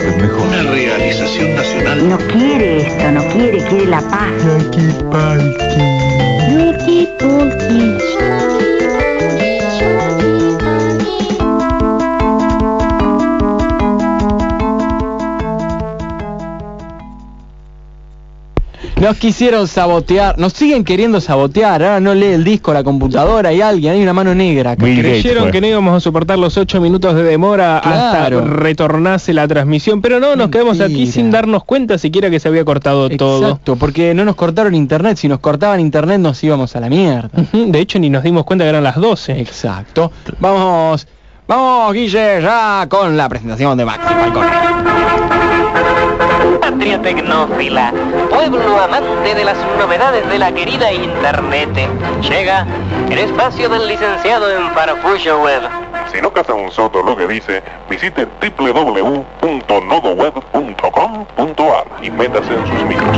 ciudad mejor. Una realización nacional. No quiere esto, no quiere, quiere la paz. Nos quisieron sabotear, nos siguen queriendo sabotear, ahora no lee el disco, la computadora y alguien, hay una mano negra. que- Bill Gates Creyeron que no íbamos a soportar los 8 minutos de demora Claro. hasta retornase la transmisión, pero no, nos quedamos aquí sin darnos cuenta siquiera que se había cortado todo. Exacto, porque no nos cortaron internet, si nos cortaban internet nos íbamos a la mierda. De hecho, ni nos dimos cuenta que eran las 12. Exacto. Vamos, vamos Guille, ya con la presentación de Maxi Falcone. Patria tecnófila, pueblo amante de las novedades de la querida Internet. Llega el espacio del licenciado en Farfullo Web. Si no caza un soto lo que dice, visite www.nodoweb.com.ar y métase en sus micros.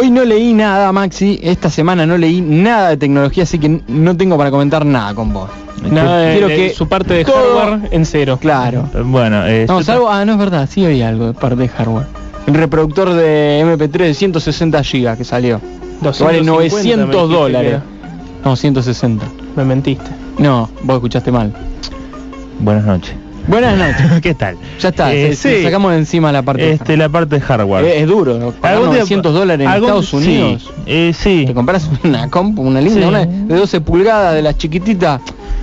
Hoy no leí nada, Maxi, esta semana no leí nada de tecnología, así que no tengo para comentar nada con vos. Nada de, Quiero de que su parte de todo- hardware en cero. Claro. Bueno, eh, No, salvo, ah, no es verdad, sí había algo de parte de hardware. El reproductor de MP3 de 160 GB que salió. Que vale 250 me 900 dijiste dólares. No, 160. Me mentiste. No, vos escuchaste mal. buenas noches. Buenas noches. ¿Qué tal? Ya está, Eh, se- se sí. sacamos de encima la parte de Este, la parte de hardware. hardware. Es, duro, ¿no? Pagar Algún día- 900 dólares en algún- Estados Unidos. Sí, eh, sí. Te compras una compu, una linda, Sí. una de 12 pulgadas de las chiquititas.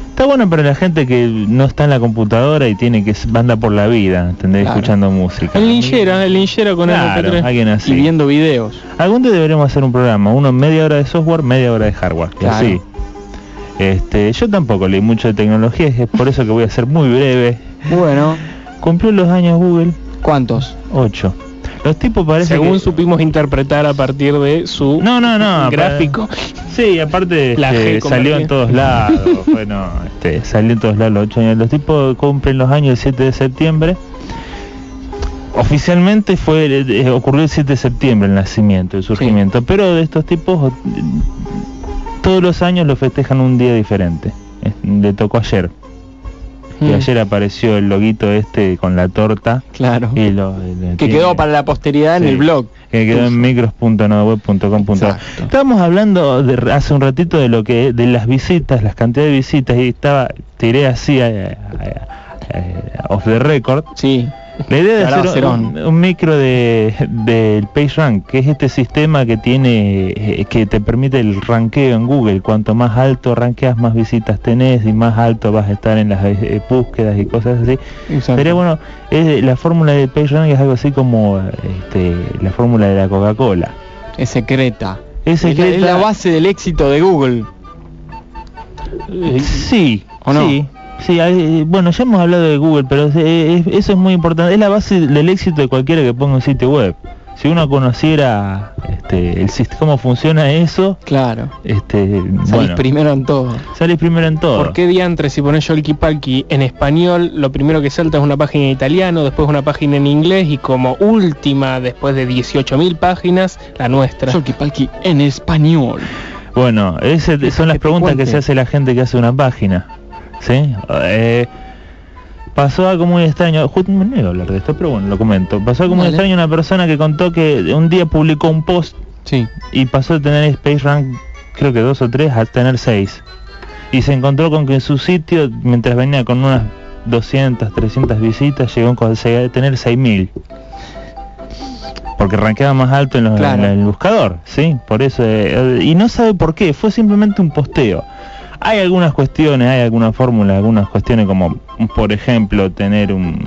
Está bueno para la gente que no está en la computadora y tiene que anda por la vida, ¿entendés? Claro. Escuchando música. El linchera, el linchera con Claro, MP3. alguien así. Y viendo videos. Algún día deberíamos hacer un programa, uno media hora de software, media hora de hardware. Claro. así. Este, yo tampoco leí mucho de tecnología, es por eso que voy a ser muy breve. Bueno, Cumplió los años Google, ¿cuántos? 8. Los tipos parece Según que... supimos interpretar a partir de su No, no, no. gráfico. para- Sí, aparte La este, salió en todos lados. bueno, este, salió en todos lados los 8 años. Los tipos cumplen los años el 7 de septiembre. Oficialmente fue eh, ocurrió el 7 de septiembre el nacimiento, el surgimiento, pero de estos tipos eh, todos los años lo festejan un día diferente. Eh, Le tocó ayer. Y Mm, ayer apareció el loguito este con la torta Claro. y lo, lo Que tiene- quedó para la posteridad en el blog. que quedó en micros.nodoweb.com.ar. Exacto. Estábamos hablando de, hace un ratito de lo que de las visitas, las cantidades de visitas y estaba tiré así a, a- a- off the record. Sí. La idea de hacer un, un micro de del PageRank, que es este sistema que tiene eh, que te permite el ranqueo en Google. Cuanto más alto ranqueas, más visitas tenés y más alto vas a estar en las eh, búsquedas y cosas así. Exacto. Sería bueno, es, la fórmula de PageRank es algo así como este, la fórmula de la Coca-Cola. Es secreta. Es Es la, es secreta. la base del éxito de Google. Sí, ¿O no? sí. Sí, hay- bueno, ya hemos hablado de Google, pero es- eso es muy importante. Es la base del éxito de cualquiera que ponga un sitio web. Si uno conociera este, el cómo funciona eso, Claro. este, Salís bueno, primero en todo. salís primero en todo. ¿Por qué diantres si pones Yolki Palki en español, lo primero que salta es una página en italiano, después una página en inglés y como última, después de 18.000 páginas, la nuestra? Palki en español. Bueno, ese son las preguntas que se hace la gente que hace una página. ¿Sí? Eh, pasó algo muy extraño. Ju- Me niego a hablar de esto, pero bueno, lo comento. Pasó algo muy Dale. extraño una persona que contó que un día publicó un post Sí. y pasó de tener PageRank, creo que dos o tres, a tener seis. Y se encontró con que en su sitio, mientras venía con unas 200, 300 visitas, llegó a tener 6000. Porque rankeaba más alto en, los- Claro. en el buscador, ¿sí? Por eso, eh, y no sabe por qué, fue simplemente un posteo. Hay algunas cuestiones, hay alguna fórmula, algunas cuestiones como, por ejemplo, tener un,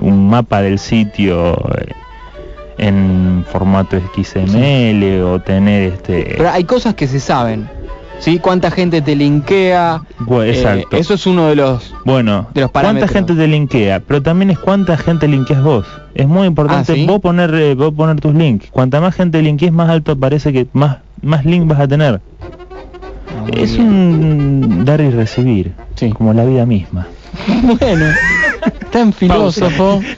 un mapa del sitio eh, en formato XML o tener este... Pero hay cosas que se saben. ¿Sí? ¿Cuánta gente te linkea? Bu- Eh, exacto. eso es uno de los... Bueno, de los cuánta parámetros. gente te linkea, pero también es cuánta gente linkeas vos. Es muy importante Ah, ¿sí? vos poner eh, vos poner tus links. Cuanta más gente linkees, más alto parece que más más link vas a tener. Es un dar y recibir, Sí. como la vida misma. Bueno, tan filósofo.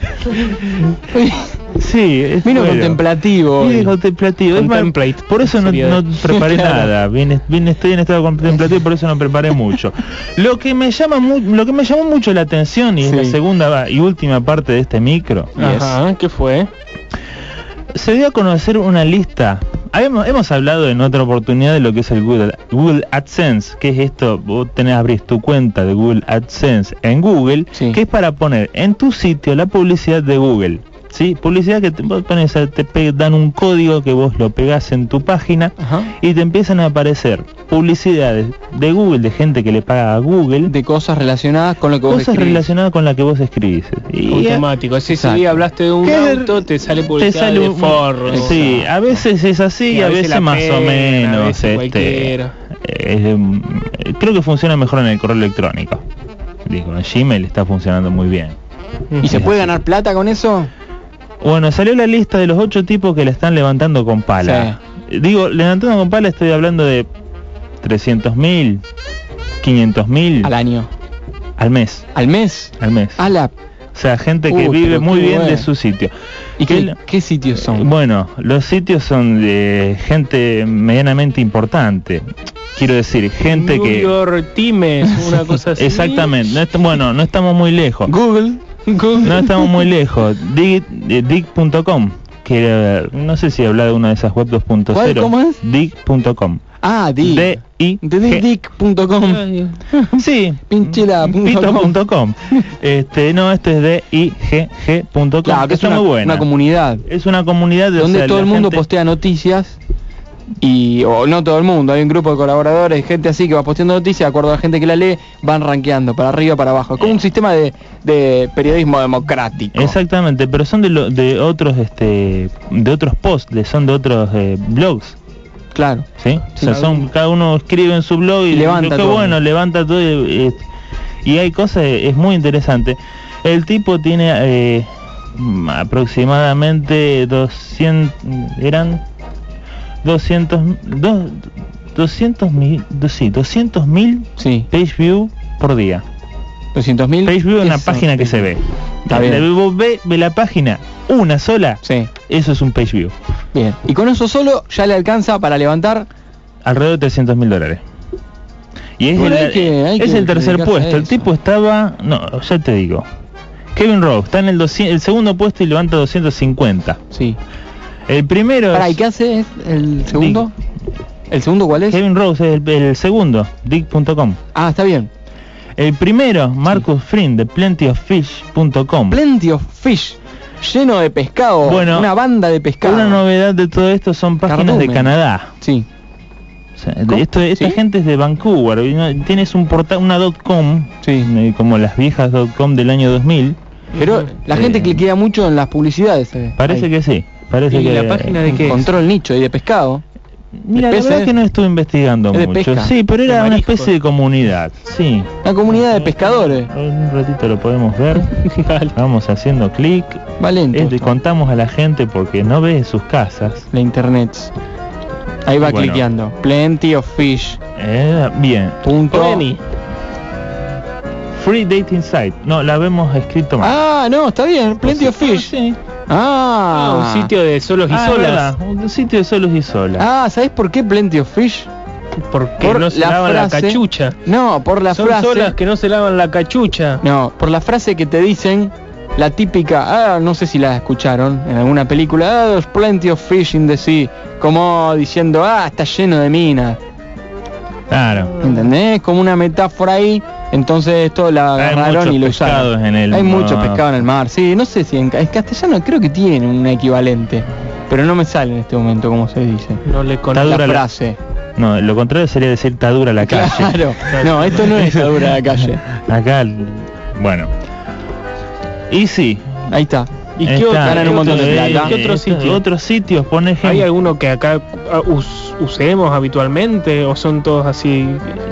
Sí, es Vino bueno. contemplativo. Vine hoy. contemplativo. Es por eso no, preparé Claro. nada. Vine- estoy en estado contemplativo, por eso no preparé mucho. Lo que me llama mu- lo que me llamó mucho la atención y es la segunda y última parte de este micro, Ajá, ¿qué fue? se dio a conocer una lista. Habíamos, hemos hablado en otra oportunidad de lo que es el Google, Google AdSense, que es esto, vos tenés abrís tu cuenta de Google AdSense en Google, Sí. que es para poner en tu sitio la publicidad de Google. ¿Sí? Publicidad que te, vos pones, a- te pe- dan un código que vos lo pegás en tu página Ajá. y te empiezan a aparecer publicidades de Google, de gente que le paga a Google, De cosas relacionadas con lo que vos cosas escribís. relacionadas con la que vos escribís. Y Automático. Si ese Exacto. día hablaste de un ¿Qué? auto, te sale te publicidad sale de un- forro. Sí, a veces es así y a veces, más o menos. a veces este, eh, creo que funciona mejor en el correo electrónico. Digo, en Gmail está funcionando muy bien. ¿Y se puede así. ganar plata con eso? Bueno, salió la lista de los ocho tipos que la están levantando con pala. Digo, levantando con pala estoy hablando de 300 mil, 500 mil Al año. al mes. ¿Al mes? Al mes. A la... O sea, gente que Uh, vive muy bien de su sitio. ¿Y Que qué, qué sitios son? Bueno, los sitios son de gente medianamente importante. Quiero decir, gente New que... York Times, una cosa así. Exactamente. No bueno, no estamos muy lejos. Google. No estamos muy lejos. Dig- eh, Dig.com. Que no sé si habla de una de esas web 2.0. ¿Cuál? ¿Cómo es? Dig.com. Ah, di. D I De G. dick.com. Sí. Pinchela.com. Este, no, este es de igg.com. Claro, que es una, muy buena. una comunidad es una comunidad de, o donde sea, todo el mundo gente- postea noticias y o no todo el mundo, hay un grupo de colaboradores, gente así que va posteando noticias, de acuerdo a la gente que la lee, van rankeando para arriba para abajo. Es como un sistema de, de periodismo democrático. Exactamente, pero son de, lo- de otros este de otros posts, son de otros eh, blogs, Claro. ¿sí? O sea, son cada uno escribe en su blog y, Y levanta qué todo. bueno, levanta todo y, y hay cosas es muy interesante. El tipo tiene eh, aproximadamente 200 eran 200 dos- 200 mil, sí, 200 mil Sí. page view por día. 200.000. Page view es una página que se ve. Está bien. Donde Vos ve, ve la página una sola, Sí. eso es un page view. Bien. Y con eso solo ya le alcanza para levantar Alrededor de 300 mil dólares. Y es, el, hay que- hay es que el tercer puesto. El tipo estaba, no, ya te digo. Kevin Rose está en el, 200 el segundo puesto y levanta 250. Sí. El primero Pará, ¿y qué hace el segundo? ¿El segundo cuál es? Kevin Rose es el, el segundo, Dick.com. Ah, está bien. El primero, Marcus Friend de plentyoffish.com. Plenty of Fish. Lleno de pescado. Bueno, una banda de pescado. Una novedad de todo esto son páginas de. Canadá. Sí. O sea, esto, esta ¿Sí? gente es de Vancouver. y no- Tienes un portal, una .com, Sí. eh, como las viejas .com del año 2000. Pero la Sí. gente cliquea mucho en las publicidades. eh, Parece ahí. que sí. Parece ¿Y que la página de qué es? Encontró el nicho y de pescado. Mira, la verdad que no estuve investigando mucho. pesca. Sí, pero era una especie de comunidad. Sí. Una comunidad de pescadores. Un ratito lo podemos ver. Dale. Vamos haciendo clic. Va lento. Este, contamos a la gente porque no ve sus casas. La internet. Ahí va Bueno. cliqueando. Plenty of fish. Eh, bien. Punto. Plenty. Free Dating Site. No, la vemos escrito mal. Ah, no, está bien. Plenty of fish. Sí. Ah, Ah, un sitio de solos y Ah, solas. Un sitio de solos y solas. Ah, ¿sabes por qué Plenty of Fish? Porque Por no se la lavan la cachucha. No, por la Son frase. solas que no se lavan la cachucha. No, por la frase que te dicen, la típica, ah, no sé si la escucharon en alguna película, ah, there's plenty of fish in the sea, como diciendo, ah, está lleno de minas, Claro. ¿entendés? Como una metáfora ahí, entonces esto la agarraron y lo usaron. en el Hay mucho mar. pescado en el mar, sí, no sé si en, ca- en castellano creo que tiene un equivalente, pero no me sale en este momento cómo se dice. No le con Está La dura la- frase. No, lo contrario sería decir está dura la calle. Claro, no, esto no es la dura la calle. Acá, bueno. Y sí. Ahí está. ¿Y qué está, otro- ganan un montón de plata. ¿Qué otro sitio? Otros sitios, ejemplo. ¿Hay alguno que acá ah, us- usemos habitualmente o son todos así?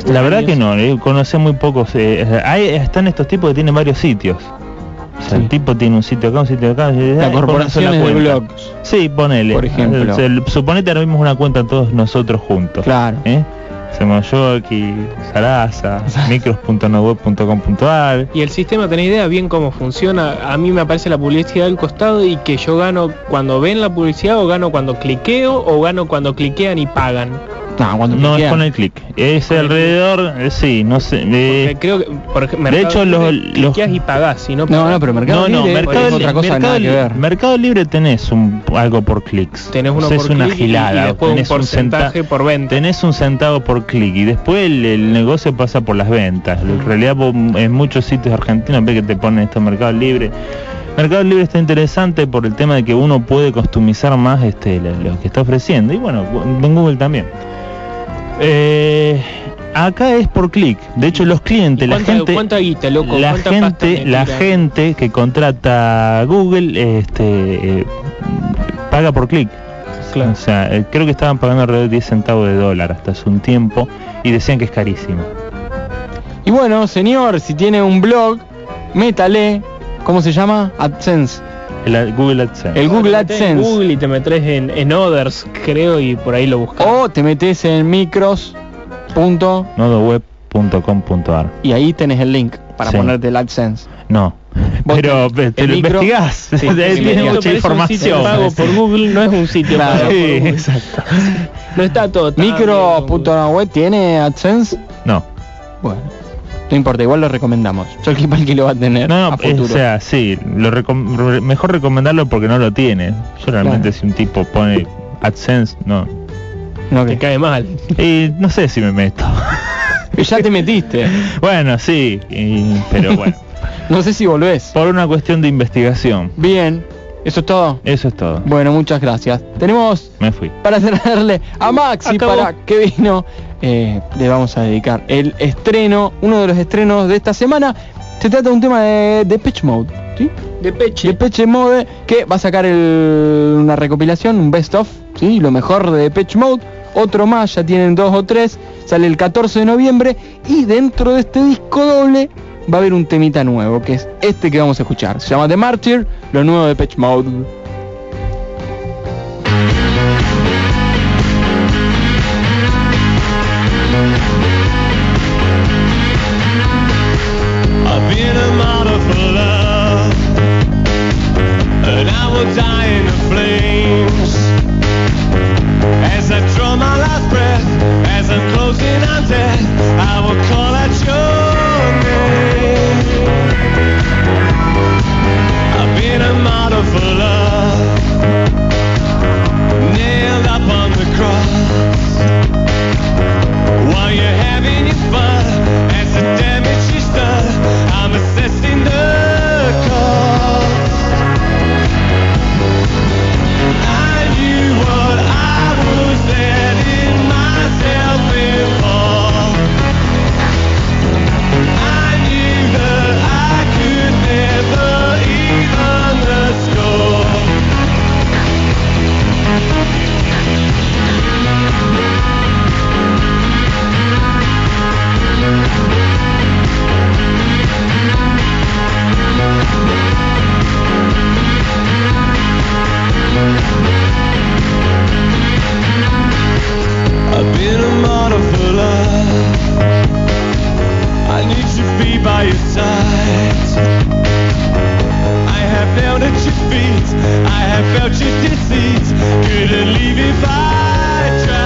La verdad que no, eh, conocí muy pocos. eh, hay, están estos tipos que tienen varios sitios. O sea, Sí. el tipo tiene un sitio acá, un sitio acá. La corporación de blogs. Sí, ponele. Por ejemplo. O sea, el- suponete ahora mismo una cuenta todos nosotros juntos. Claro. ¿eh? Hacemos Yoki, Sarasa, micros.noweb.com.ar. Y el sistema, ¿tenés idea bien cómo funciona? A mí me aparece la publicidad al costado y que yo gano cuando ven la publicidad o gano cuando cliqueo o gano cuando cliquean y pagan. No, cuando No es con el clic. Es Con alrededor, sí, no sé. Eh, creo que por ejemplo, de hecho, los- los- cliqueas y pagás, si no No, pagás. no, pero Mercado no, no, Libre Mercado, es otra cosa Mercado, nada que ver. Mercado Libre tenés un, algo por clics. tenés uno O sea, por es una gilada. y después un tenés un centa- porcentaje por venta. Tenés un centavo por clic y después el, el negocio pasa por las ventas. En realidad vos en muchos sitios argentinos ves que te ponen esto Mercado Libre. Mercado Libre está interesante por el tema de que uno puede customizar más este, lo, lo que está ofreciendo. Y bueno, en Google también. Eh, acá es por clic. De hecho, los clientes, la ¿Cuánta, gente... cuánta guita, loco? la ¿Cuánta pasta gente, la gente que contrata Google este, eh, paga por clic. Claro. O sea, eh, creo que estaban pagando alrededor de 10 centavos de dólar hasta hace un tiempo y decían que es carísimo. Y bueno, señor, si tiene un blog, métale, ¿cómo se llama? AdSense. El Google AdSense. El Google metés en AdSense. Google y te metes en, en Others, creo, y por ahí lo buscas. O te metes en micros. Punto, nodoweb.com.ar. y ahí tenés el link para Sí. ponerte el AdSense. No. Pero te lo micro- investigás. Sí, sí, Tiene mucha información. pago por Google no es un sitio Claro. pago Sí, exacto. No está todo. Micro.web tiene AdSense. No. Bueno, no importa, igual lo recomendamos. Yo el que lo va a tener No, a no, futuro. o sea, sí, lo recom- re- mejor recomendarlo porque no lo tiene. Yo realmente Claro. si un tipo pone AdSense, no. No, Te que- cae mal. Y no sé si me meto. ya te metiste. bueno, sí, y- pero bueno, No sé si volvés. por una cuestión de investigación. Bien, eso es todo. Eso es todo. Bueno, muchas gracias. Tenemos Me fui. para cerrarle a Maxi Acabó. para que vino. Eh, le vamos a dedicar el estreno, uno de los estrenos de esta semana. Se trata de un tema de, de Pitch Mode, ¿sí? De peche. De Pitch Mode que va a sacar el- una recopilación, un best of, ¿sí? Lo mejor de Pitch Mode. Otro más, ya tienen dos o tres. Sale el 14 de noviembre y dentro de este disco doble va a haber un temita nuevo, que es este que vamos a escuchar. Se llama The Martyr, lo nuevo de Pitch Mode. Will die in the flames. As I draw my last breath, as I'm closing on death, I will call out your name. I've been a model for love, nailed up on the cross. While you're having your fun, as the damage is done, I'm assessing the I be by your side. I have knelt at your feet. I have felt your deceit. Couldn't leave if I tried.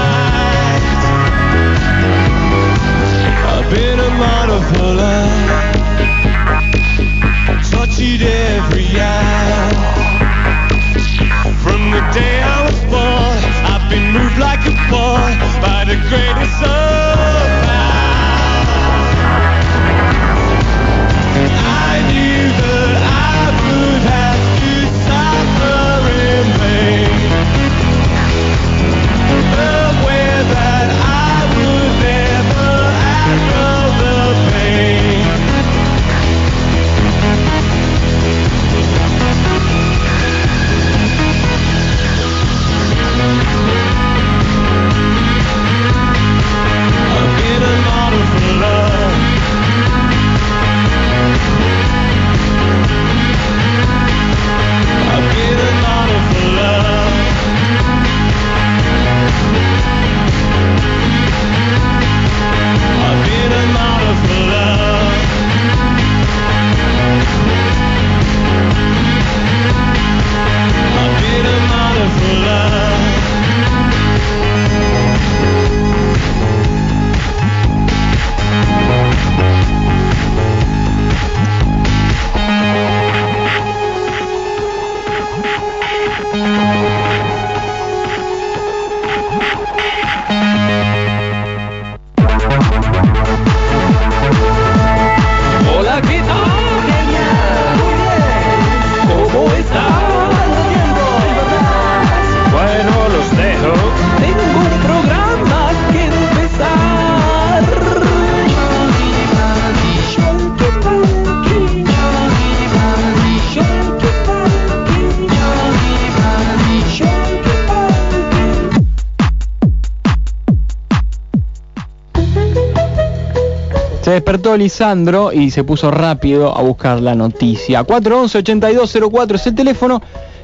Se despertó Lisandro y se puso rápido a buscar la noticia. 411-8204 es el teléfono.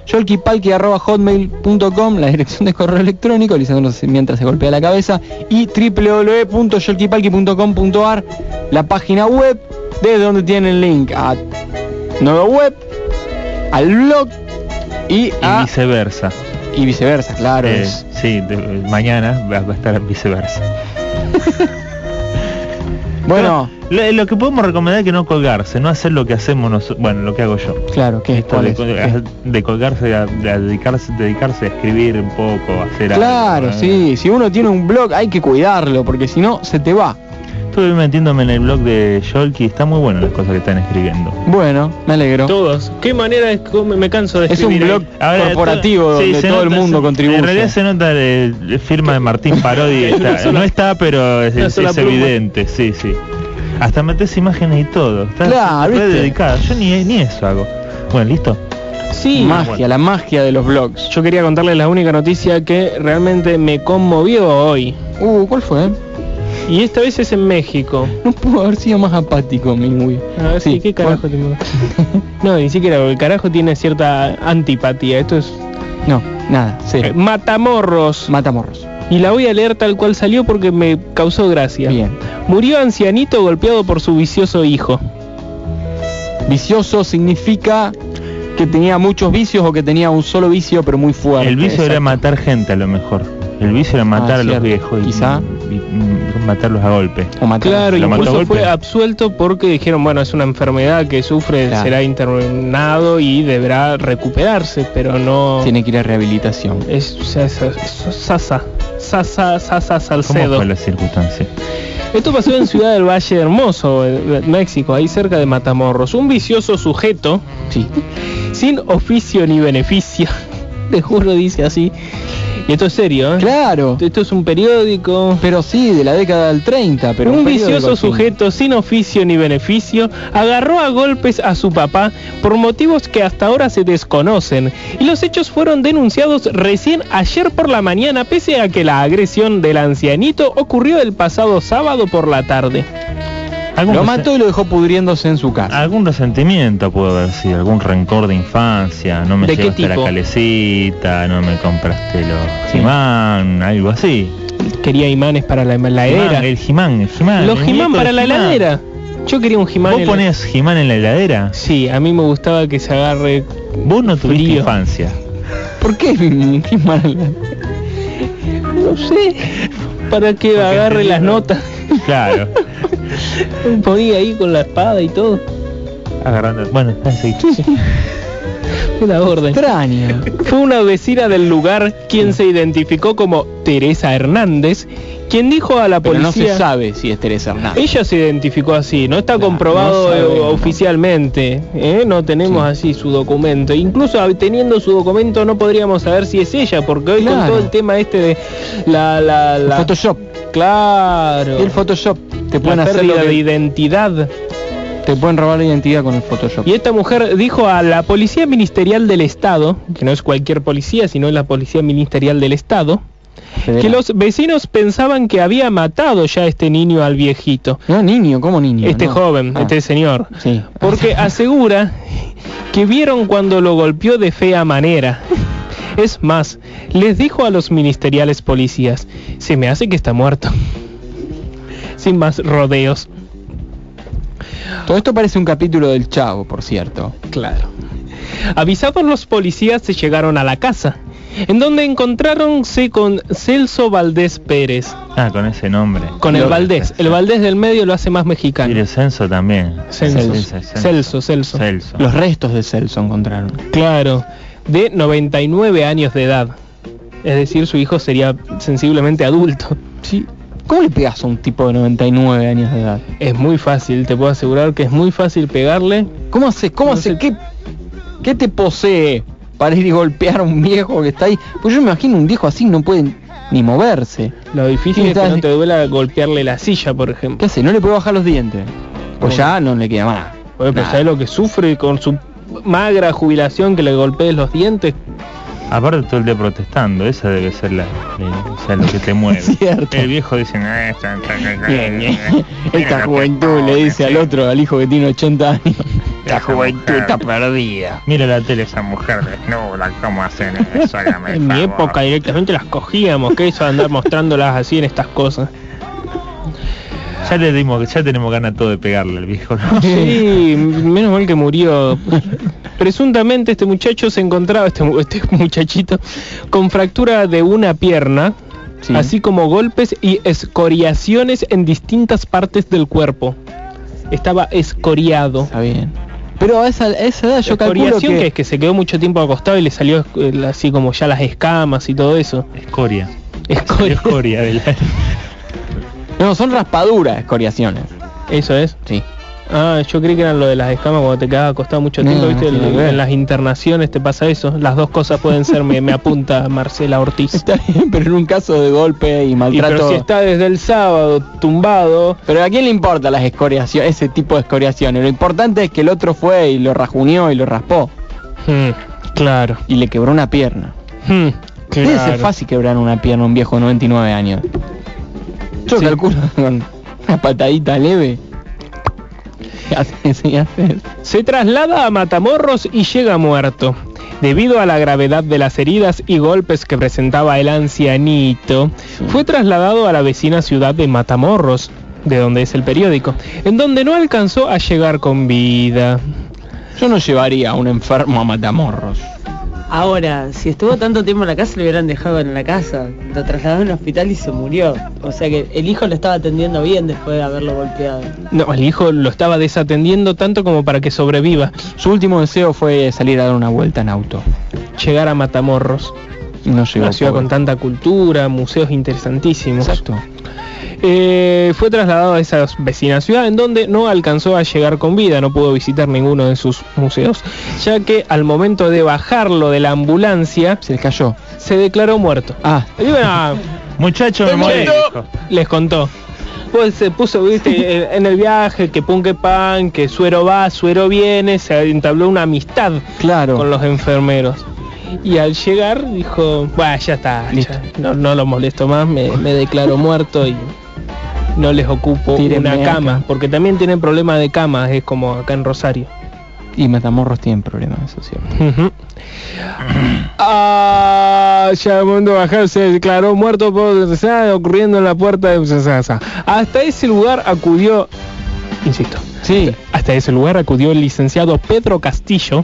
hotmail.com la dirección de correo electrónico, Lisandro mientras se golpea la cabeza, y www.yolkipalki.com.ar, la página web, desde donde tienen el link a nuevo web, al blog y Y a... viceversa. Y viceversa, claro. Eh, sí, de- mañana va a estar viceversa. Bueno, Lo, lo que podemos recomendar es que no colgarse, no hacer lo que hacemos nosotros, bueno, lo que hago yo. claro, ¿qué? Esto ¿Cuál de, es? de colgarse, a, de dedicarse, dedicarse a escribir un poco, a hacer Claro, algo. sí, si uno tiene un blog hay que cuidarlo, porque si no, se te va. Estuve metiéndome en el blog de Yolki, está muy bueno las cosas que están escribiendo. Bueno, me alegro. Todos. ¿Qué manera es cómo me canso de Es un escribir blog Ahora, corporativo todo- sí, donde todo el mundo se- contribuye. En realidad se nota de, de firma de Martín Parodi, Una está- sola- no está, pero es, evidente, sí, sí. Hasta metes imágenes y todo. Está Claro, dedicado. Yo ni, ni eso hago. Bueno, listo. Sí. magia, bueno. la magia de los blogs. Yo quería contarles la única noticia que realmente me conmovió hoy. Uh, ¿cuál fue? Y esta vez es en México. No pudo haber sido más apático, Mingui. A ver si qué carajo tengo. No, ni siquiera, porque el carajo tiene cierta antipatía. Esto es No, nada, eh. Matamorros. Matamorros. Y la voy a leer tal cual salió porque me causó gracia. Bien. Murió ancianito golpeado por su vicioso hijo. Vicioso significa que tenía muchos vicios o que tenía un solo vicio pero muy fuerte. El vicio era matar gente a lo mejor. El vicio era matar Ah, a los viejos y, Quizá. y- y matarlos a golpe. O matar. Claro, ¿Lo mató a incluso golpe? fue absuelto porque dijeron, bueno, es una enfermedad que sufre, Claro. será internado y deberá recuperarse, pero no... Tiene que ir a rehabilitación. Es Sasa, Sasa, Sasa, Sasa ¿Cómo Salcedo. fue la circunstancia? Esto pasó en Ciudad del Valle Hermoso, en México, ahí cerca de Matamoros. Un vicioso sujeto, Sí. sin oficio ni beneficio, te juro dice así. Y esto es serio, ¿eh? Claro. Esto es un periódico. Pero sí, de la década del 30, pero un periódico vicioso sujeto sin oficio ni beneficio agarró a golpes a su papá por motivos que hasta ahora se desconocen y los hechos fueron denunciados recién ayer por la mañana pese a que la agresión del ancianito ocurrió el pasado sábado por la tarde. ¿Algún, Lo mató y lo dejó pudriéndose en su casa. algún resentimiento pudo haber sido, algún rencor de infancia, no me ¿De qué llevaste la calecita, no me compraste los Sí. Jimán, algo así. Quería imanes para la heladera. Jimán, el Jimán, el Jimán. Los Jimán para la heladera. Yo quería un Jimán. ¿Vos en la- ponías Jimán en la heladera? Sí, a mí me gustaba que se agarre. Vos no tuviste Frío. infancia. ¿Por qué? Mal- No sé. Para que agarre las notas. Claro. Ponía ahí con la espada y todo. Agarrando. Bueno, así. Una orden. Extraño. Fue una vecina del lugar quien se identificó como Teresa Hernández, quien dijo a la Pero no policía. se sabe si es Teresa Hernández. Ella se identificó así, no está comprobado no eh, oficialmente, ¿eh? no tenemos Sí. así su documento. Incluso teniendo su documento no podríamos saber si es ella, porque hoy con todo el tema este de la... la, la- Photoshop. Claro. El Photoshop. Te la pueden hacer lo pérdida de identidad. Te pueden robar la identidad con el Photoshop. Y esta mujer dijo a la Policía Ministerial del Estado, que no es cualquier policía, sino la Policía Ministerial del Estado, Federal. que los vecinos pensaban que había matado ya este niño al viejito. No, niño, ¿cómo niño? Este No. joven, Ah, este señor. Sí. Porque asegura que vieron cuando lo golpeó de fea manera. Es más, les dijo a los ministeriales policías, se me hace que está muerto. Sin más rodeos. Todo esto parece un capítulo del Chavo, por cierto. Claro. Avisados los policías se llegaron a la casa, en donde encontráronse con Celso Valdés Pérez. Ah, con ese nombre. Con el Valdés. El Valdés del medio lo hace más Y mexicano. el censo también. Celso. Celso, Celso, Celso. Celso. Los restos de Celso encontraron. Claro, de 99 años de edad. Es decir, su hijo sería sensiblemente adulto. Sí. ¿Cómo le pegas a un tipo de 99 años de edad? Es muy fácil, te puedo asegurar que es muy fácil pegarle. ¿Cómo hace? ¿Cómo No hace? sé. ¿Qué, ¿Qué te posee para ir y golpear a un viejo que está ahí? Pues yo me imagino un viejo así no puede ni moverse. Lo difícil es que no te duela golpearle la silla, por ¿Qué ejemplo. hace? No le puede bajar los dientes. Pues ya no le queda más. Nada. ¿sabes lo que sufre con su magra jubilación que le golpees los dientes? Aparte todo el día protestando, esa debe ser la, la- o sea, lo que te mueve. Cierto. El viejo dice, "Eh, esta, juventud le dice al otro, al hijo que tiene 80 años. Esta juventud está perdida. Mira la tele esa mujer desnuda, ¿cómo hacen eso? En mi favor". época directamente las cogíamos, que eso de andar mostrándolas así en estas cosas. Ya le dimos, ya tenemos ganas todo de pegarle al viejo, ¿no? Sí, menos mal que murió. Presuntamente este muchacho se encontraba, este, este muchachito, con fractura de una pierna, Sí. así como golpes y escoriaciones en distintas partes del cuerpo. Estaba escoriado. Está bien. Pero a esa, a esa edad yo calculo Escoriación que... que... es que se quedó mucho tiempo acostado y le salió eh, así como ya las escamas y todo eso. Escoria. Escoria. Escoria de la... No, son raspaduras, escoriaciones. Eso es. Sí. Ah, yo creí que eran lo de las escamas cuando te quedas acostado mucho tiempo, no viste, en, las internaciones te pasa eso. Las dos cosas pueden ser, me, me apunta Marcela Ortiz. Está bien, pero en un caso de golpe y Y maltrato... pero si está desde el sábado tumbado, Pero a quién le importa las escoriaciones, ese tipo de escoriaciones. Lo importante es que el otro fue y lo rajuneó y lo raspó hmm, claro, y le quebró una pierna. hmm, Debe ser claro. fácil quebrar una pierna a un viejo de 99 años. Yo Sí. calculo con una patadita leve. Se traslada a Matamorros y llega muerto. Debido a la gravedad de las heridas y golpes que presentaba el ancianito, fue trasladado a la vecina ciudad de Matamorros, de donde es el periódico, en donde no alcanzó a llegar con vida. Yo no llevaría a un enfermo a Matamorros. Ahora, si estuvo tanto tiempo en la casa, lo hubieran dejado en la casa. Lo trasladaron al hospital y se murió. O sea que el hijo lo estaba atendiendo bien después de haberlo golpeado. No, el hijo lo estaba desatendiendo tanto como para que sobreviva. Su último deseo fue salir a dar una vuelta en auto. Llegar a Matamorros, No llegó. una ciudad pobre. con tanta cultura, museos interesantísimos. Exacto. Eh, fue trasladado a esa vecina ciudad en donde no alcanzó a llegar con vida, no pudo visitar ninguno de sus museos, ya que al momento de bajarlo de la ambulancia Se le cayó. se declaró muerto. Ah, bueno, Muchacho, me morí, les contó. Pues se puso, viste, en el viaje, que pun que pan, que suero va, suero viene, se entabló una amistad claro. con los enfermeros. Y al llegar dijo, bueno, ya está, Listo. ya, no, no lo molesto más, me, me declaro muerto y no les ocupo Tírenme una cama, acá. porque también tienen problemas de camas, es como acá en Rosario. Y Matamorros tienen problemas, eso es cierto. Ujú. Ah, ya al momento de bajar se declaró muerto por ocurriendo en la puerta de Hasta ese lugar acudió, insisto, Sí. hasta ese lugar acudió el licenciado Pedro Castillo,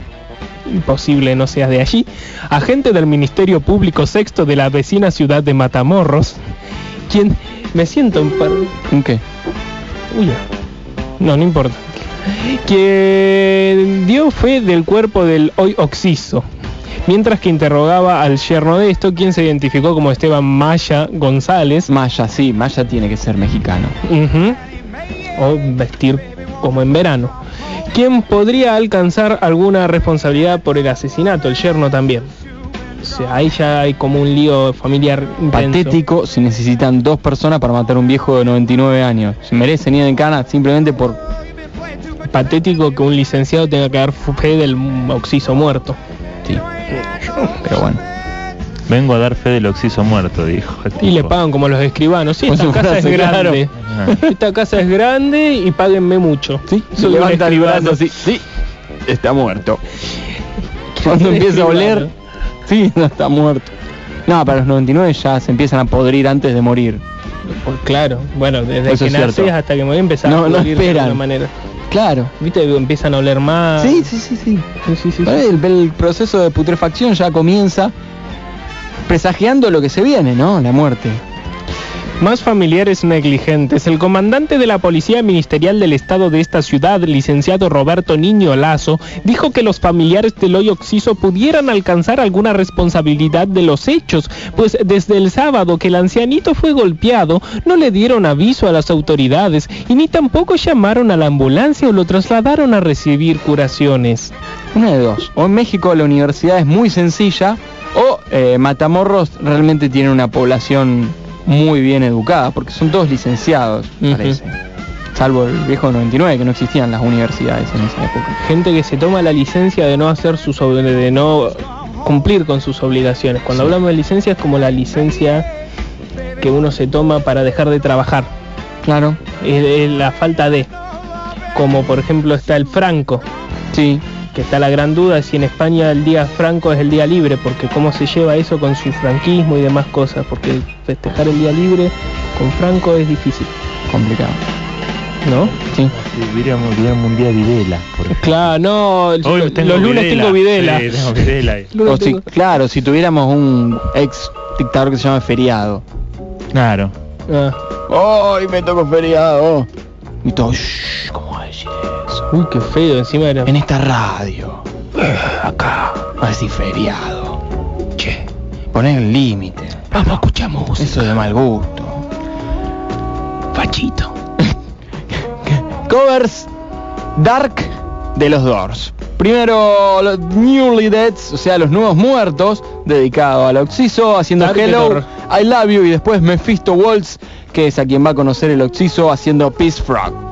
imposible no seas de allí, agente del Ministerio Público Sexto de la vecina ciudad de Matamorros, quien me siento un par... ¿Un qué? Uy, no, no importa. Que dio fe del cuerpo del hoy Oxiso. Mientras que interrogaba al yerno de esto, quien se identificó como Esteban Maya González, Maya, sí, Maya tiene que ser mexicano. O vestir como en verano, quien podría alcanzar alguna responsabilidad por el asesinato, el yerno también. Ahí ya hay como un lío familiar intenso. Patético si necesitan dos personas para matar a un viejo de 99 años. Se merece ni en cana simplemente por... Patético que un licenciado tenga que dar fe del oxiso muerto. Sí. Pero bueno. Vengo a dar fe del oxiso muerto, dijo. el Y le pagan como los escribanos. Sí, esta casa es claro. grande. Esta casa es grande y páguenme mucho. Sí, Soy levanta el brazo así. Sí, está muerto. Cuando empieza a oler. Sí, no está muerto. No, para los 99 ya se empiezan a podrir antes de morir. Pues claro, bueno, desde Eso que es naces hasta que a empezar No, a no pudrir de alguna manera. Claro. ¿Viste? Empiezan a oler más. Sí, sí, sí, sí. sí, sí, sí, Bueno, sí. El, el proceso de putrefacción ya comienza presagiando lo que se viene, ¿no? La muerte. Más familiares negligentes. El comandante de la Policía Ministerial del Estado de esta ciudad, licenciado Roberto Niño Lazo, dijo que los familiares del hoy Oxiso pudieran alcanzar alguna responsabilidad de los hechos, pues desde el sábado que el ancianito fue golpeado, no le dieron aviso a las autoridades y ni tampoco llamaron a la ambulancia o lo trasladaron a recibir curaciones. Una de dos. O en México la universidad es muy sencilla o eh, Matamoros realmente tiene una población muy bien educada, porque son todos licenciados, Ujú. parece. Salvo el viejo 99, que no existían las universidades en esa época. Gente que se toma la licencia de no hacer sus de no cumplir con sus obligaciones. Cuando hablamos de licencia es como la licencia que uno se toma para dejar de trabajar. Claro. Es, es la falta de. Como por ejemplo está el franco. Sí. Que está la gran duda si en España el día franco es el día libre, porque cómo se lleva eso con su franquismo y demás cosas, porque festejar el día libre con franco es difícil, Complicado. ¿no? Sí. Si hubiéramos, tuviéramos un día Videla, por. Claro, no, Hoy los tengo lunes tengo videla. Sí, tengo videla. Lunes O si, claro, si tuviéramos un ex dictador que se llama feriado. Claro. Ah. ¡Ay, me tocó feriado! Y todo, shh, ¿cómo va a decir eso? Uy, qué feo, encima era... En esta radio. Acá. A decir feriado. Che, poner el límite. Vamos, escuchamos Eso de mal gusto. Fachito. Covers Dark de los Doors. Primero los Newly Deads, o sea, los nuevos muertos, dedicado al Oxiso, haciendo Hello. I Love You y después Mephisto Waltz, que es a quien va a conocer el Oxiso haciendo Peace Frog.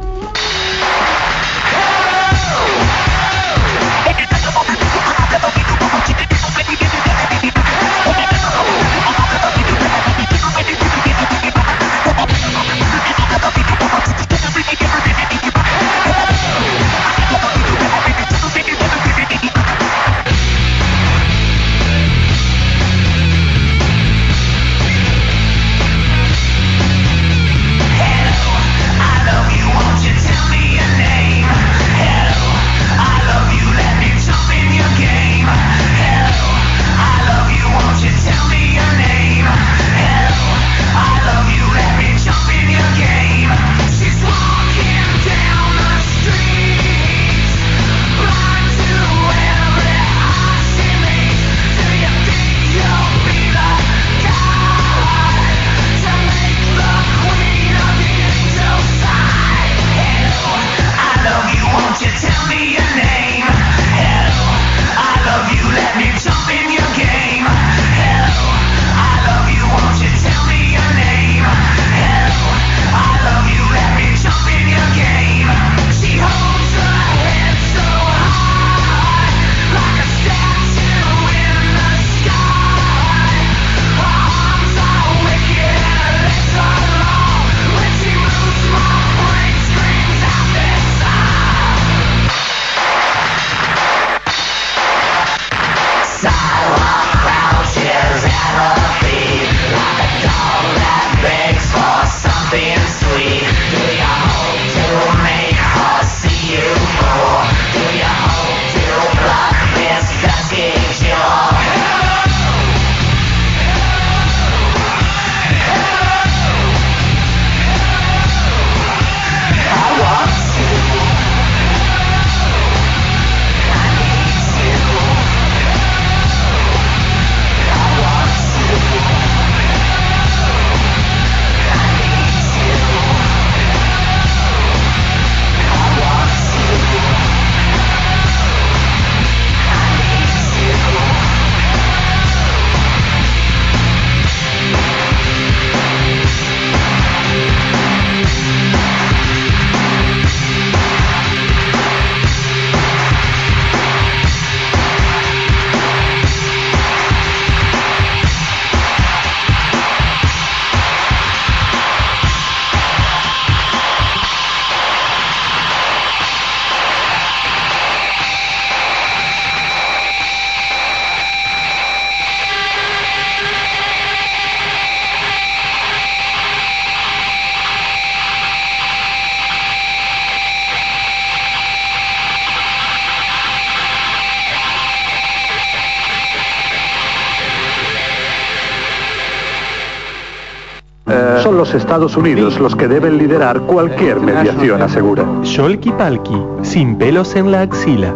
Estados Unidos los que deben liderar cualquier mediación, asegura. Sholky Palki, sin pelos en la axila.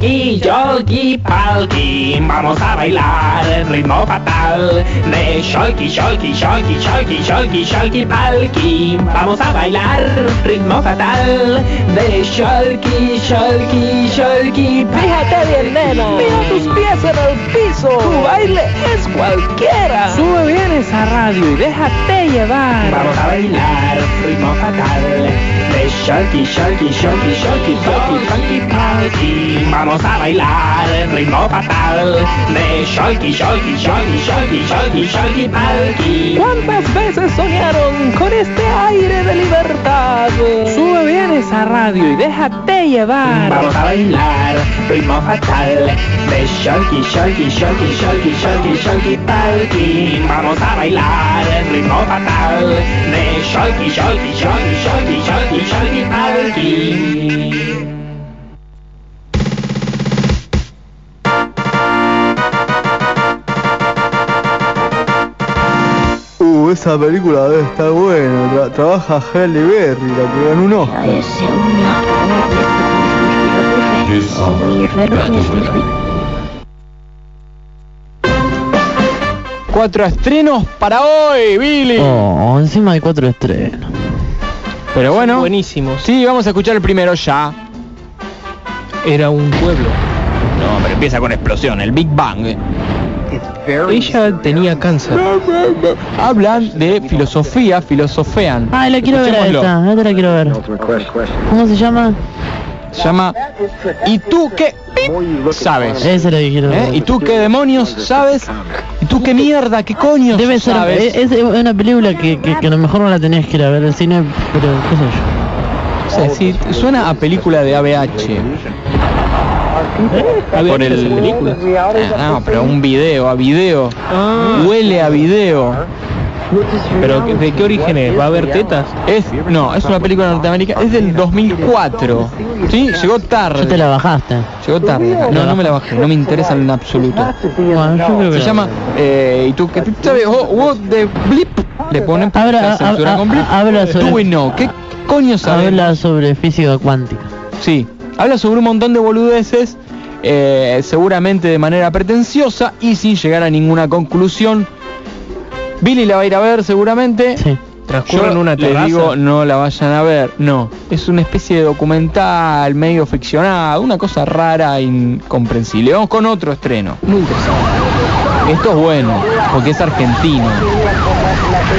Sholky, Sholky, Palki, vamos a bailar el ritmo fatal de Sholky, Sholky, Sholky, Sholky, Sholky, Sholky, Palki, vamos a bailar ritmo fatal de Sholky, Sholky, Sholky. Fíjate bien, nena. Mira tus pies en el piso. Tu baile es cualquiera. Sube bien esa radio y déjate llevar. Vamos a bailar ritmo fatal de Sholky, Sholky, Sholky, Sholky, Sholky, Sholky, Palki. Vamos a bailar el ritmo fatal de Sholky, Sholky, Sholky, Sholky, Sholky, Sholky, Palki. ¿Cuántas veces soñaron con este aire de libertad? Sube bien esa radio y déjate llevar. Vamos a bailar ritmo fatal de Sholky, Sholky, Sholky, Sholky, Sholky, Sholky, Palki. Vamos a bailar el ritmo fatal de Sholky, Sholky, Sholky, Sholky, Uh, esa película debe estar buena. Tra- trabaja Halle Berry, la que ganó un Oscar. Cuatro estrenos para hoy, Billy. Oh, encima hay cuatro estrenos. Pero bueno. Buenísimos. Sí, vamos a escuchar el primero ya. Era un pueblo. No, pero empieza con explosión, el Big Bang. Ella tenía cáncer. Hablan de filosofía, filosofean. Ay, la quiero ver esta, la quiero ver. ¿Cómo se llama? Se llama ¿Y tú qué sabes? ¿Eh? ¿Y tú qué demonios sabes? ¿Y tú qué mierda, qué coño Debe ser, sabes? es, es una película que, que, que a lo mejor no la tenés que ir a ver al cine, pero qué sé yo. O sea, sí, suena a película de ABH. Por el película. Ah, no, pero un video, a video. Ah. Huele a video. Pero ¿de qué origen es? ¿Va a haber tetas? Es, no, es una película norteamericana, es del 2004. Sí, llegó tarde. Te la bajaste. Llegó tarde. No, no me la bajé, no me interesa en absoluto. Bueno, yo creo que Se la- llama eh, y tú qué pip sabes? Oh, what the blip le ponen Habla- la censura con blip. ha- habla sobre- know? ¿Qué coño sabes? Habla sobre física cuántica. Sí, habla sobre un montón de boludeces, eh, seguramente de manera pretenciosa y sin llegar a ninguna conclusión. Billy la va a ir a ver seguramente. Sí. Yo en una terraza. digo, no la vayan a ver. No, es una especie de documental medio ficcionado, una cosa rara e incomprensible. Vamos con otro estreno. Muy interesante. Esto es bueno, porque es argentino.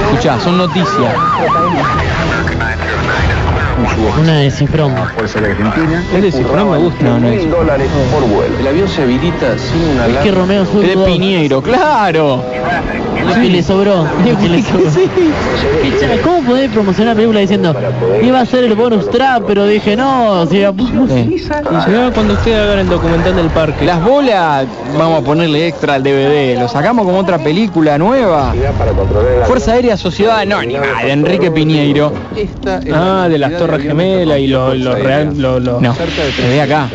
Escuchá, son noticias. Una de Cifrón. Es de Cifrón, me gusta. No, no es. dólares por vuelo. El avión se habilita sin una Es que Romeo Es de Piñeiro, claro. Lo que le sobró. Lo que le sobró. Escuchá, ¿Cómo podés promocionar la película diciendo iba a ser el bonus trap, pero dije no, si Sí. Y llegaba cuando ustedes hagan el documental del parque. Las bolas, vamos a ponerle extra al DVD. Lo sacamos como otra película nueva. Fuerza Aérea Sociedad Anónima de Enrique Piñeiro. Ah, de las Torres Gemelas y los lo real, lo, lo- No, se ve acá.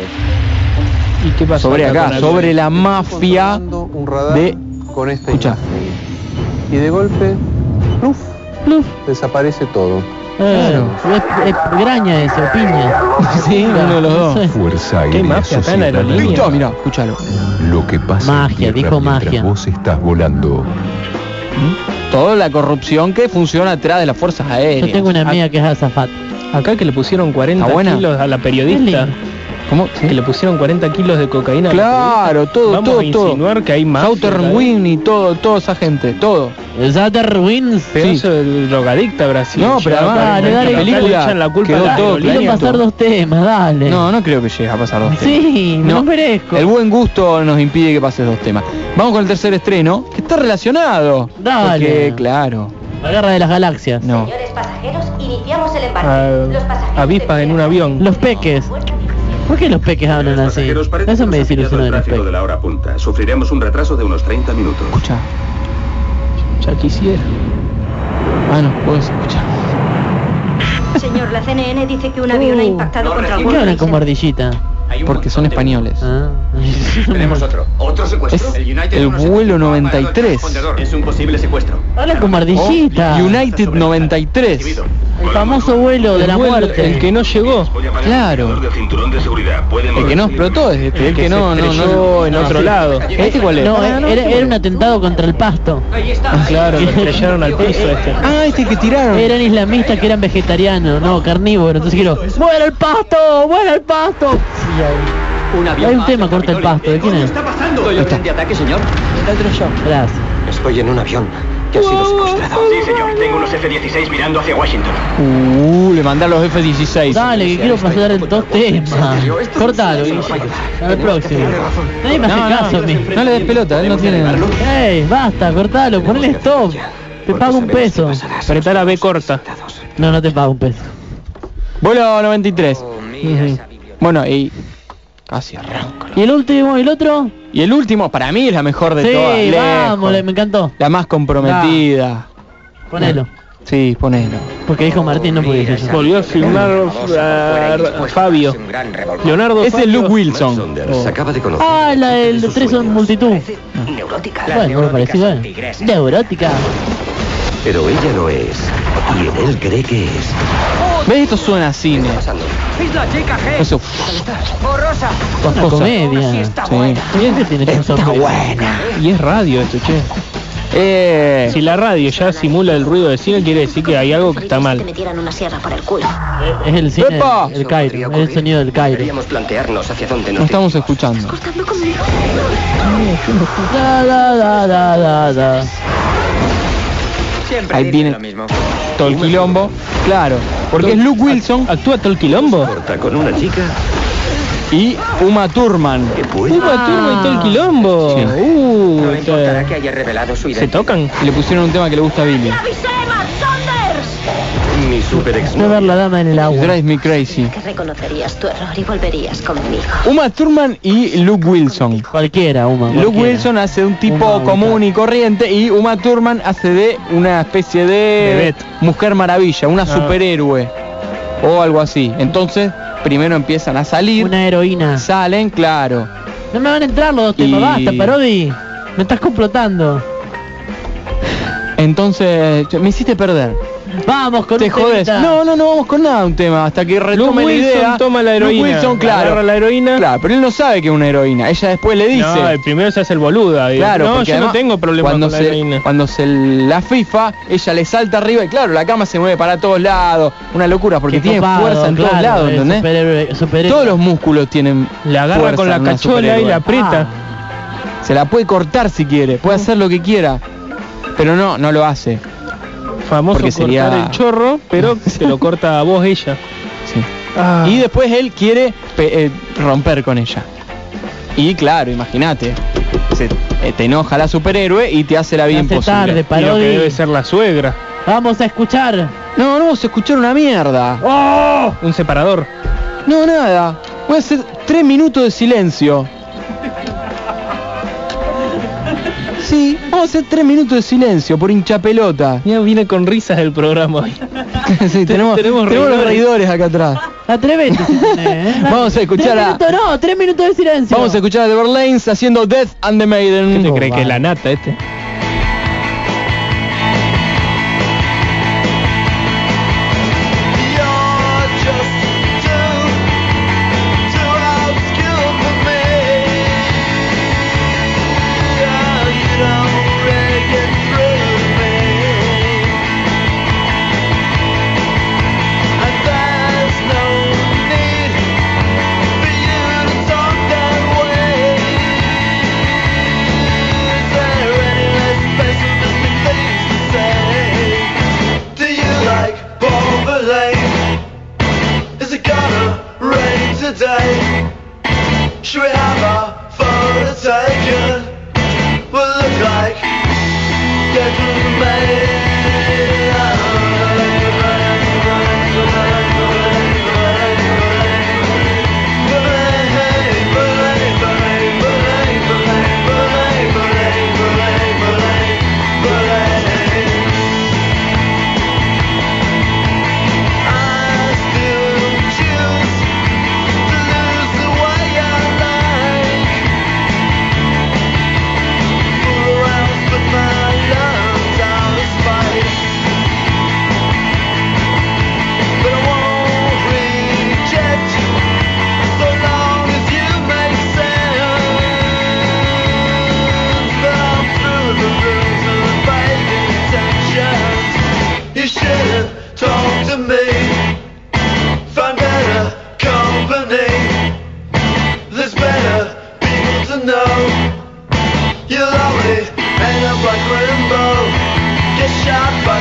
¿Y qué pasó Sobre acá, sobre la mafia de. con esta Escucha. Y de golpe, pluf, Pluf. desaparece todo. Es, es graña eso, piña. Sí, uno de los dos. Fuerza ¿Qué Aérea acá en Sociedad aerolínea? Listo, mira, escúchalo. Lo que pasa en Magia, dijo mientras magia. vos estás volando. Toda la corrupción que funciona atrás de las fuerzas Yo aéreas. tengo una amiga que es azafat. Acá que le pusieron 40 ¿Está buena? kilos a la periodista. ¿Cómo? Que le pusieron 40 kilos de cocaína. a la Claro, todo, Vamos todo, a insinuar todo. que hay más. Wing y todo, toda esa gente, todo. Zater Wins. Pedazo de drogadicta Brasil. No, pero además, para- dale, le película echan la culpa quedó todo. Quiero pasar dos temas, dale. No, no creo que llegue a pasar dos temas. Sí, me lo merezco. El buen gusto nos impide que pases dos temas. Vamos con el tercer estreno, que está relacionado. Dale. Porque, claro, La guerra de las galaxias. no. Señores pasajeros, iniciamos el embarque. Ah, Los pasajeros avispas en un avión. Los peques. ¿Por qué los peques hablan así? Eso me desilusionó de los peques. de la hora punta. Sufriremos un retraso de unos 30 minutos. Escucha. Ya quisiera. Ah, no, puedes escuchar. Señor, la CNN dice que un avión ha impactado contra ¿Por un qué hablan como ardillita? Porque son españoles. Ah. Tenemos otro. ¿Otro secuestro? Es el United vuelo ha- 93. Es un posible secuestro. Habla con Ardillita. Oh, United 93. El famoso vuelo de la muerte. El que no llegó. Claro. El que no explotó es este. El que no, no, en otro lado. ¿Este cuál es? No, era, era un atentado contra el pasto. Claro, lo estrellaron al piso este. Ah, este que tiraron. Eran islamistas que eran vegetarianos, no, carnívoros. Entonces quiero, ¡vuela el pasto! ¡Vuela el pasto! Hay, Un hay un tema, corta el pasto. ¿De quién es? está pasando? ¿Estoy orden de ataque, señor? El otro yo. Gracias. Estoy en un avión que ha sido secuestrado. Sí, señor. Tengo unos F-16 mirando hacia Washington. Uh, le mandan los F-16. Dale, que quiero pasar en dos temas. Cortalo, Guille. Al próximo. Nadie me hace caso a mí. no le des pelota, él no tiene. Ey, basta, cortalo, ponle stop. Te pago un peso. Apretá la B corta. No, no te pago un peso. Vuelo 93. Ujú. Bueno, y casi arranco. ¿Y el último y el otro? Y el último, para mí, es la mejor de Sí, todas. lejos. vamos, le- me encantó. La más comprometida. Ponelo. Sí, ponelo. Porque dijo Martín, no podía decir. Volvió a filmar a, a Fabio. Leonardo es Fabio. Luke Wilson. Se acaba de conocer. Ah, la del de tres son multitud. Neurótica. Bueno, me pareció, ¿eh? Neurótica. Pero ella lo es. Y él cree que es. ¿Ves? Esto suena a cine. Es la chica G. Eso. Borrosa. Dos Una cosas. comedia. Sí. ¿Y tiene ser buena? Y es radio esto, che. Eh, Si la radio ya simula el ruido de cine, quiere decir que hay algo que está mal. Es el cine, ¡Epa! el Cairo, es el sonido del Cairo. Deberíamos plantearnos hacia dónde no nos estamos escuchando. Cortando conmigo. Da, da, da, Ahí viene todo el quilombo. Claro, porque es Luke Wilson ¿Actúa todo el quilombo? corta con una chica y Uma Thurman. puede. Uma Thurman y todo el quilombo. Sí. Uh, No importará está- que haya revelado su ¿Se identidad. tocan? Y le pusieron un tema que le gusta a Billy. Mi super ex. A ver la dama en el agua. Drive Me Crazy. Que reconocerías tu error y volverías conmigo. Uma Thurman y Luke Wilson. Cualquiera, Uma. Luke cualquiera. Wilson hace de un tipo Uma, común y corriente y Uma Thurman hace de una especie de. Mujer Maravilla, una Ah. superhéroe o algo así. Entonces, primero empiezan a salir, Una heroína. salen, claro. No me van a entrar los dos temas, Y- basta, Parodi. Me estás complotando. Entonces, me hiciste perder. Vamos con Te un jodes. temita. No, no, no vamos con nada un tema hasta que Luke retome la Wilson idea. toma la Luke heroína. Wilson, claro. Agarra la heroína. Claro, pero él no sabe que es una heroína. Ella después le dice. No, el primero se hace el boluda. digo, Claro, no, porque yo no tengo problema cuando con la se, heroína. Cuando se la FIFA, ella le salta arriba y claro, la cama se mueve para todos lados. Una locura porque Qué tiene copado, fuerza en todos lados, ¿entendés? superhéroe- superhéroe. Todos los músculos tienen La agarra fuerza con la cachola y la aprieta. Se la puede cortar si quiere, puede hacer lo que quiera. Pero no, no lo hace. Famoso porque cortar sería- el chorro, pero se lo corta a vos ella. Sí. Ah. Y después él quiere eh, romper con ella. Y claro, imagínate. se- eh, te enoja la superhéroe y te hace la vida Hace imposible. tarde, Y lo que debe ser la suegra. Vamos a escuchar. No, no vamos a escuchar una mierda. ¡Oh! Un separador. No, nada. Voy a hacer tres minutos de silencio. Sí, vamos a hacer tres minutos de silencio por hincha pelota. Ya viene con risas el programa hoy. sí, tenemos, tenemos tenemos los reidores. acá atrás. Tenés, ¿eh? Vamos a escuchar Tres a- minutos, no, tres minutos de silencio. Vamos a escuchar a The Berlanes haciendo Death and the Maiden. ¿Qué te cree que es la nata este? stop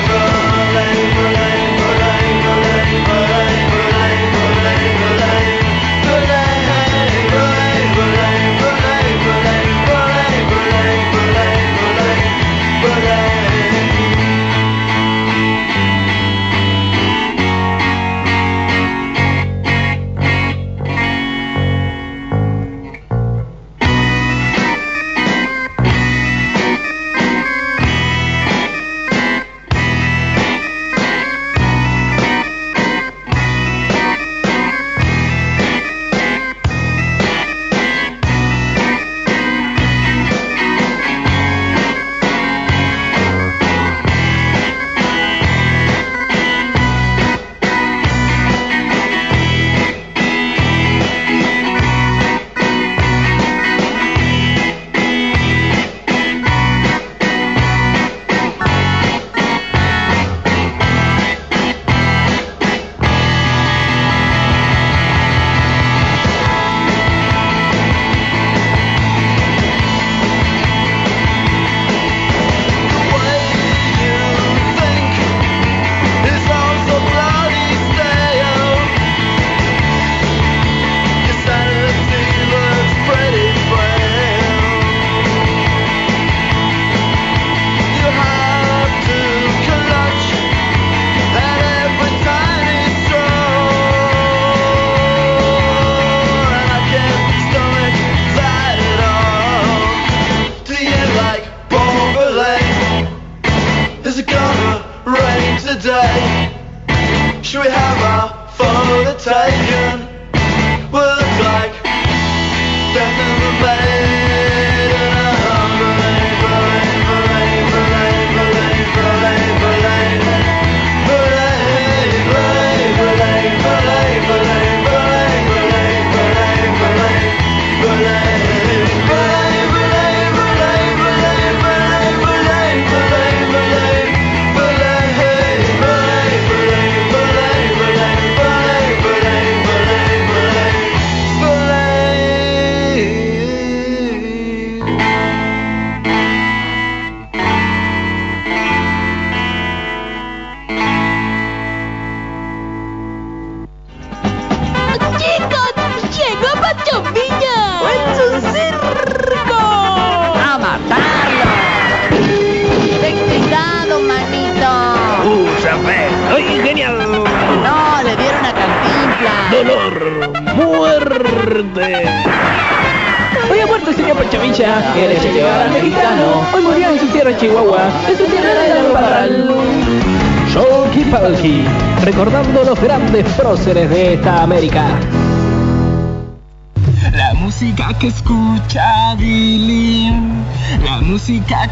outside.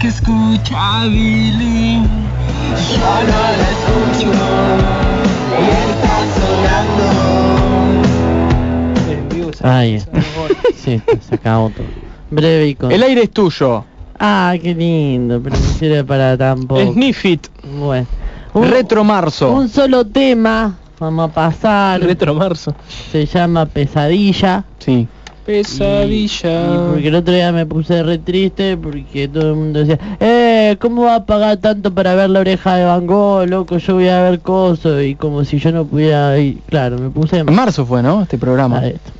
Que escucha Billy, yo no la escucho y está sonando. Sí, se acabó todo. Breve y con... El aire es tuyo. Ah, qué lindo, pero no sirve para tampoco. Sniff it. Bueno. Retro marzo. Un solo tema, vamos a pasar. Retro marzo. Se llama Pesadilla. Sí. Pesadilla. Y porque el otro día me puse re triste porque todo el mundo decía, eh, ¿cómo va a pagar tanto para ver la oreja de Van Gogh, loco? Yo voy a ver cosas y como si yo no pudiera y claro, me puse En marzo fue, ¿no? Este programa. a esto.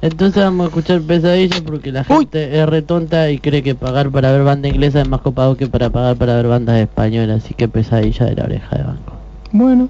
Entonces vamos a escuchar Pesadilla porque la gente es re tonta y cree que pagar para ver banda inglesa es más copado que para pagar para ver bandas españolas, así que Pesadilla de la oreja de Van Gogh. Bueno.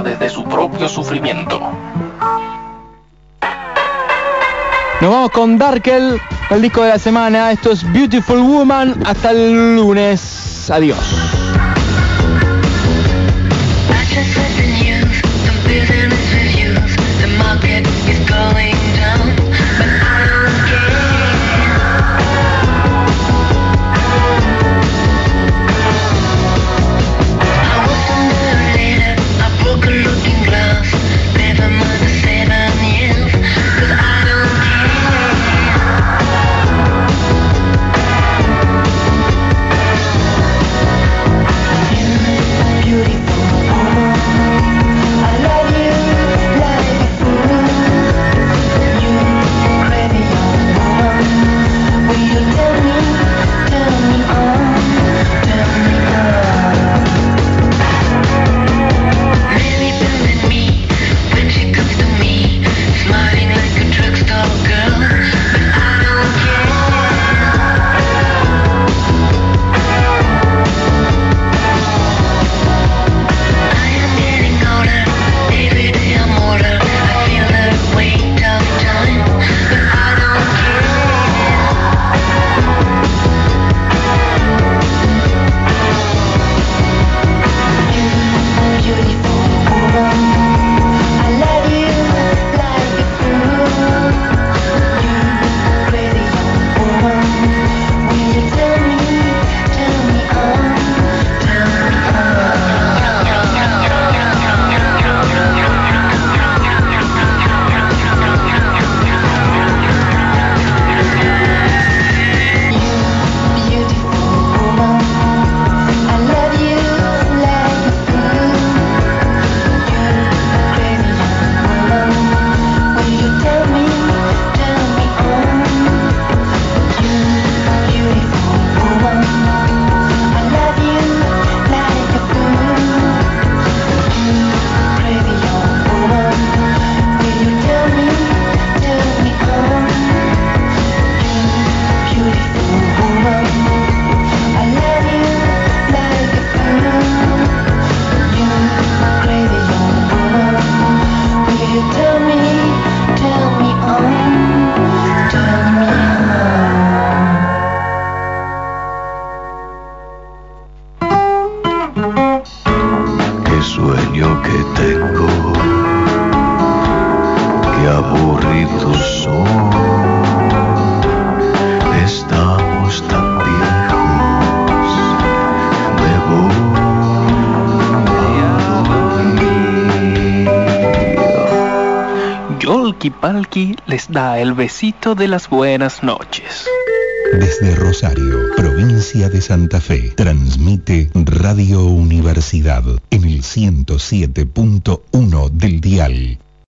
Desde su propio sufrimiento. Nos vamos con Darkel, el disco de la semana. Esto es Beautiful Woman. Hasta el lunes. Adiós. El besito de las buenas noches. Desde Rosario, provincia de Santa Fe, transmite Radio Universidad en el 107.1 del dial